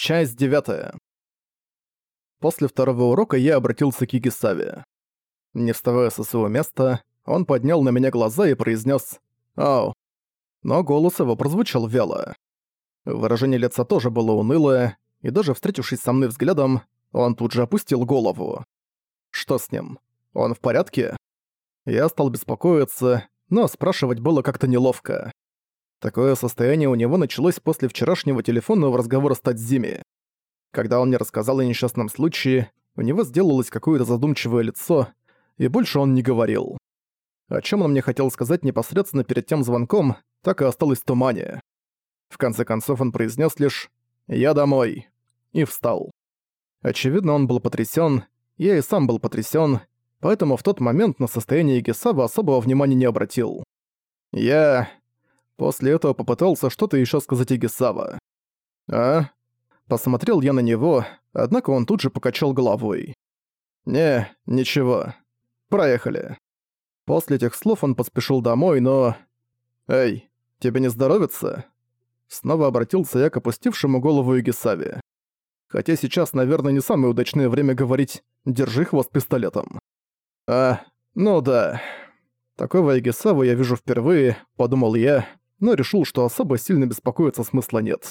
Часть девятая. После второго урока я обратился к Игисаве. Не вставая со своего места, он поднял на меня глаза и произнес «Ау». Но голос его прозвучал вяло. Выражение лица тоже было унылое, и даже встретившись со мной взглядом, он тут же опустил голову. Что с ним? Он в порядке? Я стал беспокоиться, но спрашивать было как-то неловко. Такое состояние у него началось после вчерашнего телефонного разговора с Тадзими. Когда он мне рассказал о несчастном случае, у него сделалось какое-то задумчивое лицо, и больше он не говорил. О чем он мне хотел сказать непосредственно перед тем звонком, так и осталось в тумане. В конце концов он произнес лишь «Я домой» и встал. Очевидно, он был потрясен, я и сам был потрясен, поэтому в тот момент на состояние Гесава особого внимания не обратил. Я... После этого попытался что-то еще сказать Игисава. «А?» Посмотрел я на него, однако он тут же покачал головой. «Не, ничего. Проехали». После этих слов он поспешил домой, но... «Эй, тебе не здоровится?» Снова обратился я к опустившему голову Игисаве. Хотя сейчас, наверное, не самое удачное время говорить «держи хвост пистолетом». «А, ну да. Такого Игисаву я вижу впервые», — подумал я, но решил, что особо сильно беспокоиться смысла нет.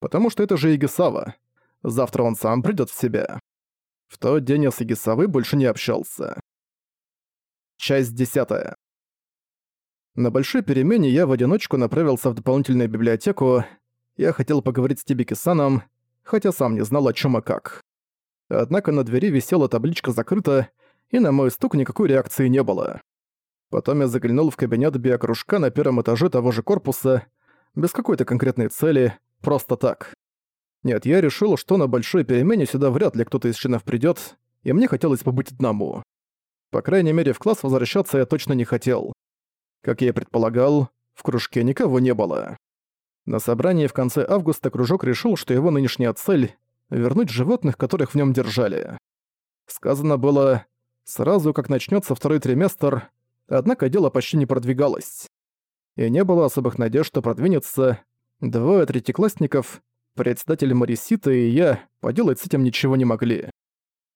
Потому что это же Игисава. Завтра он сам придёт в себя. В тот день я с Игисавой больше не общался. Часть десятая. На большой перемене я в одиночку направился в дополнительную библиотеку. Я хотел поговорить с Тибики-саном, хотя сам не знал, о чём и как. Однако на двери висела табличка «Закрыто», и на мой стук никакой реакции не было. Потом я заглянул в кабинет биокружка на первом этаже того же корпуса, без какой-то конкретной цели, просто так. Нет, я решил, что на большой перемене сюда вряд ли кто-то из членов придёт, и мне хотелось побыть одному. По крайней мере, в класс возвращаться я точно не хотел. Как я и предполагал, в кружке никого не было. На собрании в конце августа кружок решил, что его нынешняя цель — вернуть животных, которых в нем держали. Сказано было, сразу как начнется второй триместр, Однако дело почти не продвигалось. И не было особых надежд, что продвинется. Двое третьеклассников, председатель Марисита и я, поделать с этим ничего не могли.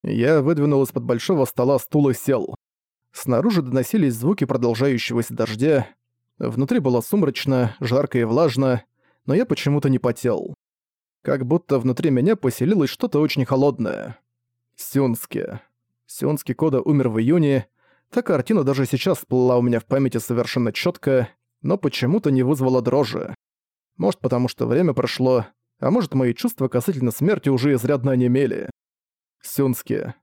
Я выдвинул из-под большого стола стул и сел. Снаружи доносились звуки продолжающегося дождя. Внутри было сумрачно, жарко и влажно, но я почему-то не потел. Как будто внутри меня поселилось что-то очень холодное. Сюнски. Сюнски Кода умер в июне, Та картина даже сейчас всплыла у меня в памяти совершенно четко, но почему-то не вызвала дрожи. Может, потому что время прошло, а может, мои чувства касательно смерти уже изрядно онемели. Сюнски,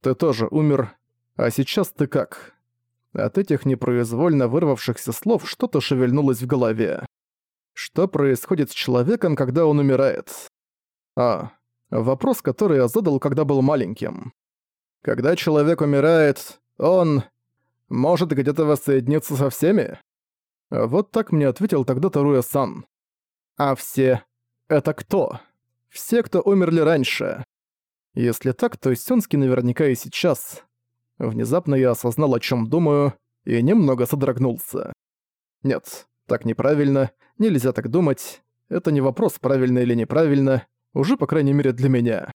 ты тоже умер, а сейчас ты как? От этих непроизвольно вырвавшихся слов что-то шевельнулось в голове. Что происходит с человеком, когда он умирает? А, вопрос, который я задал, когда был маленьким. Когда человек умирает, он может где-то воссоединиться со всеми? Вот так мне ответил тогда Таруя-сан. А все — это кто? Все, кто умерли раньше. Если так, то Сёнски наверняка и сейчас. Внезапно я осознал, о чем думаю, и немного содрогнулся. Нет, так неправильно, нельзя так думать. Это не вопрос, правильно или неправильно, уже по крайней мере для меня.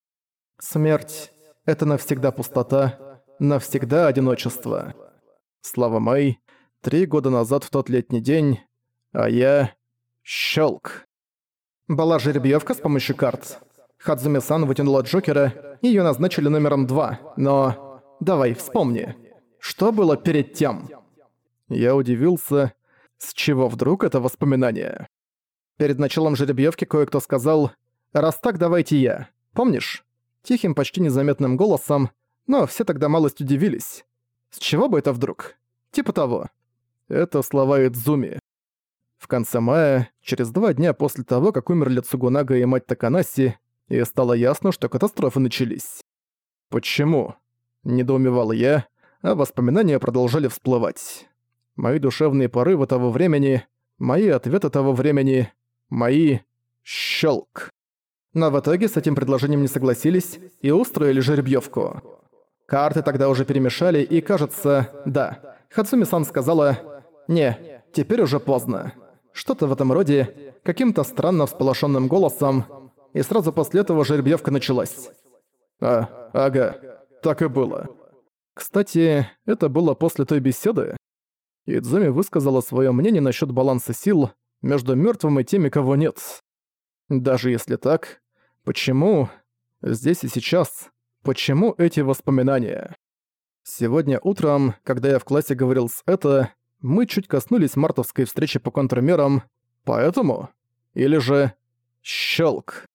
Смерть — это навсегда пустота, навсегда одиночество. Слава Мэй, три года назад в тот летний день, а я... щелк. Была жеребьевка с помощью карт. Хадзуми-сан вытянула Джокера, ее назначили номером два, но... Давай, вспомни. Что было перед тем? Я удивился, с чего вдруг это воспоминание. Перед началом жеребьевки кое-кто сказал «Раз так, давайте я». Помнишь? Тихим, почти незаметным голосом, но все тогда малость удивились. С чего бы это вдруг? Типа того. Это слова Идзуми. В конце мая, через два дня после того, как умерли Цугунага и мать Таканаси, и стало ясно, что катастрофы начались. Почему? Недоумевал я, а воспоминания продолжали всплывать. Мои душевные порывы того времени, мои ответы того времени, мои... щелк. Но в итоге с этим предложением не согласились и устроили жеребьевку. Карты тогда уже перемешали, и кажется, да. Хацуми-сан сказала «Не, теперь уже поздно». Что-то в этом роде, каким-то странно всполошенным голосом. и сразу после этого жеребьевка началась. А, ага, так и было. Кстати, это было после той беседы. Идзуми высказала свое мнение насчет баланса сил между мертвым и теми, кого нет. Даже если так, почему здесь и сейчас, почему эти воспоминания? Сегодня утром, когда я в классе говорил с это, мы чуть коснулись мартовской встречи по контрмерам, поэтому? Или же... Щелк.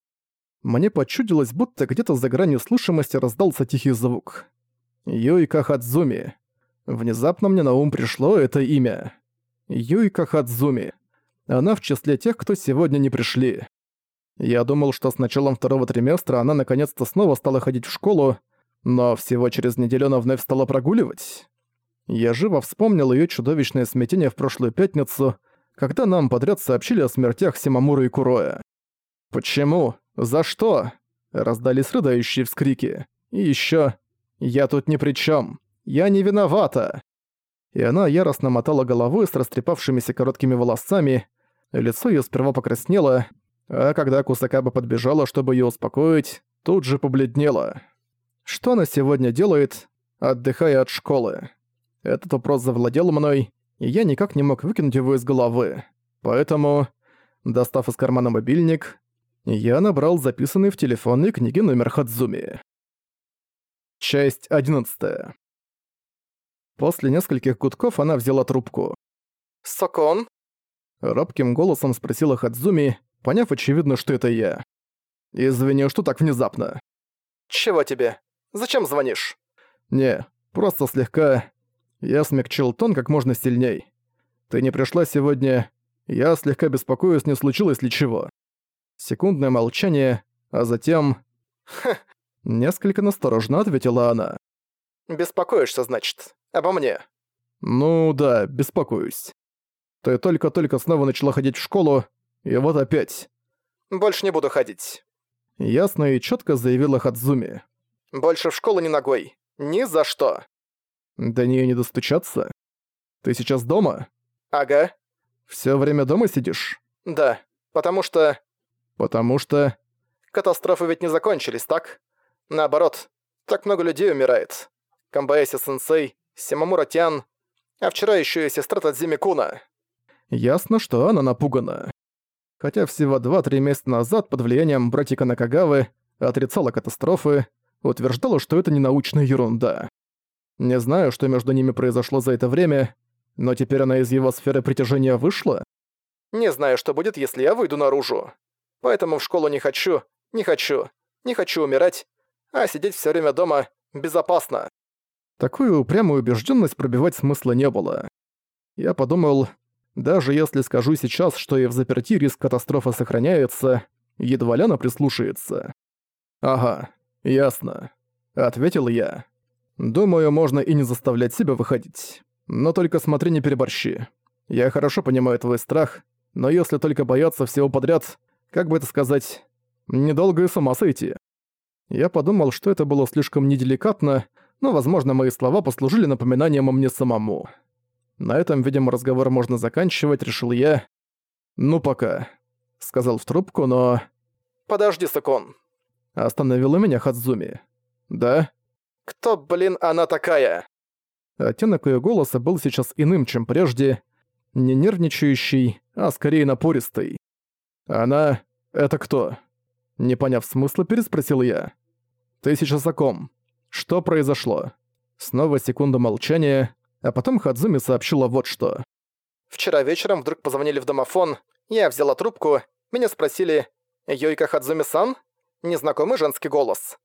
Мне почудилось, будто где-то за гранью слышимости раздался тихий звук. Юйка Хадзуми. Внезапно мне на ум пришло это имя. Юйка Хадзуми. Она в числе тех, кто сегодня не пришли. Я думал, что с началом второго триместра она наконец-то снова стала ходить в школу, но всего через неделю она вновь стала прогуливать. Я живо вспомнил ее чудовищное смятение в прошлую пятницу, когда нам подряд сообщили о смертях Симамуры и Куроя. «Почему? За что?» Раздались рыдающие вскрики. И еще «Я тут ни при чем. Я не виновата!» И она яростно мотала головой с растрепавшимися короткими волосами, лицо ее сперва покраснело, а когда Кусакаба подбежала, чтобы ее успокоить, тут же побледнела. Что она сегодня делает, отдыхая от школы? Этот вопрос завладел мной, и я никак не мог выкинуть его из головы. Поэтому, достав из кармана мобильник, я набрал записанный в телефонной книге номер Хадзуми. Часть 11. После нескольких гудков она взяла трубку. «Сокон?» Робким голосом спросила Хадзуми, поняв очевидно, что это я. «Извини, что так внезапно?» «Чего тебе? Зачем звонишь?» «Не, просто слегка...» Я смягчил тон как можно сильней. «Ты не пришла сегодня. Я слегка беспокоюсь, не случилось ли чего». Секундное молчание, а затем... «Ха, Несколько настороженно ответила она. беспокоишься, значит, обо мне?» «Ну да, беспокоюсь. Ты только-только снова начала ходить в школу, и вот опять». «Больше не буду ходить. Ясно и четко заявила Хадзуми. Больше в школу ни ногой. Ни за что». До нее не достучаться? Ты сейчас дома? «Ага, Все время дома сидишь? да, потому что Потому что... катастрофы ведь не закончились, так? Наоборот, так много людей умирает. Камбаэси-сенсей, Симамура-тян, а вчера еще и сестра Тадзими Куна. Ясно, что она напугана. Хотя всего 2-3 месяца назад под влиянием братика Накагавы отрицала катастрофы, утверждала, что это не научная ерунда. Не знаю, что между ними произошло за это время, но теперь она из его сферы притяжения вышла? Не знаю, что будет, если я выйду наружу. Поэтому в школу не хочу, не хочу, не хочу умирать, а сидеть все время дома безопасно. Такую упрямую убежденность пробивать смысла не было. Я подумал, даже если скажу сейчас, что и в заперти риск катастрофы сохраняется, едва ли она прислушается. «Ага, ясно», — ответил я. «Думаю, можно и не заставлять себя выходить. Но только смотри, не переборщи. Я хорошо понимаю твой страх, но если только бояться всего подряд, как бы это сказать, недолго и с ума сойти». Я подумал, что это было слишком неделикатно, но, возможно, мои слова послужили напоминанием о мне самому. На этом, видимо, разговор можно заканчивать, решил я. «Ну, пока», — сказал в трубку, но... Подожди, Сакон. Остановила меня Хадзуми. «Да?» Кто, блин, она такая? Оттенок её голоса был сейчас иным, чем прежде. Не нервничающий, а скорее напористый. «Она... это кто?» Не поняв смысла, переспросил я. «Ты сейчас о ком? Что произошло?» Снова секунда молчания, а потом Хадзуми сообщила вот что. Вчера вечером вдруг позвонили в домофон, я взяла трубку, меня спросили «Йойка Хадзуми-сан?» Незнакомый женский голос.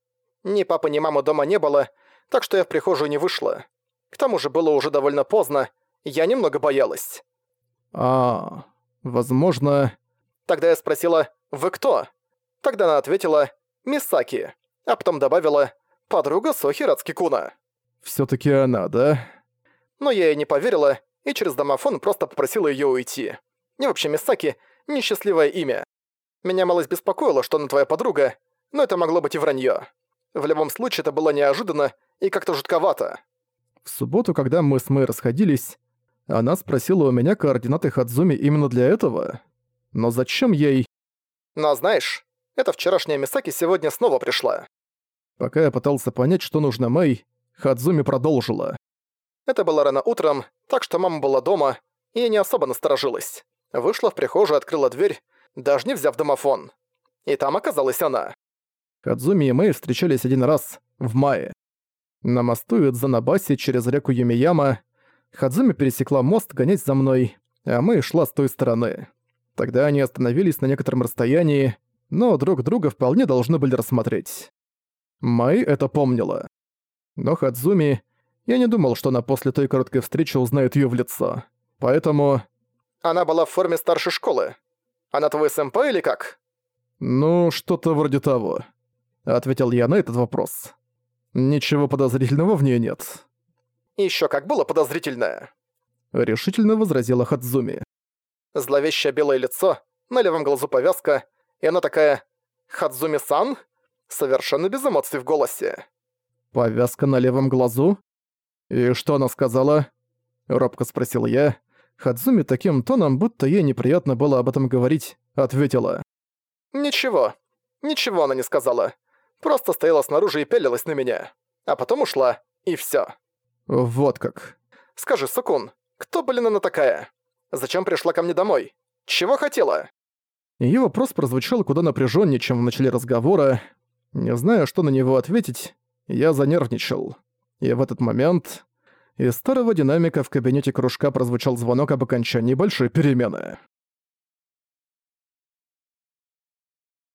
Ни папы, ни мамы дома не было, так что я в прихожую не вышла. К тому же было уже довольно поздно, я немного боялась. «А... возможно...» Тогда я спросила «Вы кто?» Тогда она ответила «Мисаки», а потом добавила «Подруга Сохи Рацки-куна». «Всё-таки она, да?» Но я ей не поверила и через домофон просто попросила её уйти. И вообще Мисаки — несчастливое имя. Меня малость беспокоило, что она твоя подруга, но это могло быть и вранье. В любом случае, это было неожиданно и как-то жутковато. В субботу, когда мы с Мэй расходились, она спросила у меня координаты Хадзуми именно для этого. Но зачем ей... Но знаешь, Эта вчерашняя Мисаки сегодня снова пришла. Пока я пытался понять, что нужно Мэй, Хадзуми продолжила. Это было рано утром, так что мама была дома, и не особо насторожилась. Вышла в прихожую, открыла дверь, даже не взяв домофон. И там оказалась она. Хадзуми и Мэй встречались один раз, в мае. На мосту Идзанабаси через реку Юмияма Хадзуми пересекла мост гонять за мной, а Мэй шла с той стороны. Тогда они остановились на некотором расстоянии, но друг друга вполне должны были рассмотреть. Мэй это помнила. Но Хадзуми... Я не думал, что она после той короткой встречи узнает её в лицо. Поэтому... Она была в форме старшей школы. Она твой сэмпай или как? «Ну, что-то вроде того», — ответил я на этот вопрос. «Ничего подозрительного в ней нет». Еще как было подозрительное», — решительно возразила Хадзуми. Зловещее белое лицо, на левом глазу повязка, и она такая «Хадзуми-сан?» Совершенно без эмоций в голосе. «Повязка на левом глазу? И что она сказала?» Робко спросил я. Хадзуми таким тоном, будто ей неприятно было об этом говорить, ответила. «Ничего. Ничего она не сказала. Просто стояла снаружи и пялилась на меня. А потом ушла, и всё». «Вот как». «Скажи, Сукун, кто, блин, она такая? Зачем пришла ко мне домой? Чего хотела?» Её вопрос прозвучал куда напряжённее, чем в начале разговора. Не зная, что на него ответить, я занервничал. И в этот момент из старого динамика в кабинете кружка прозвучал звонок об окончании большой перемены.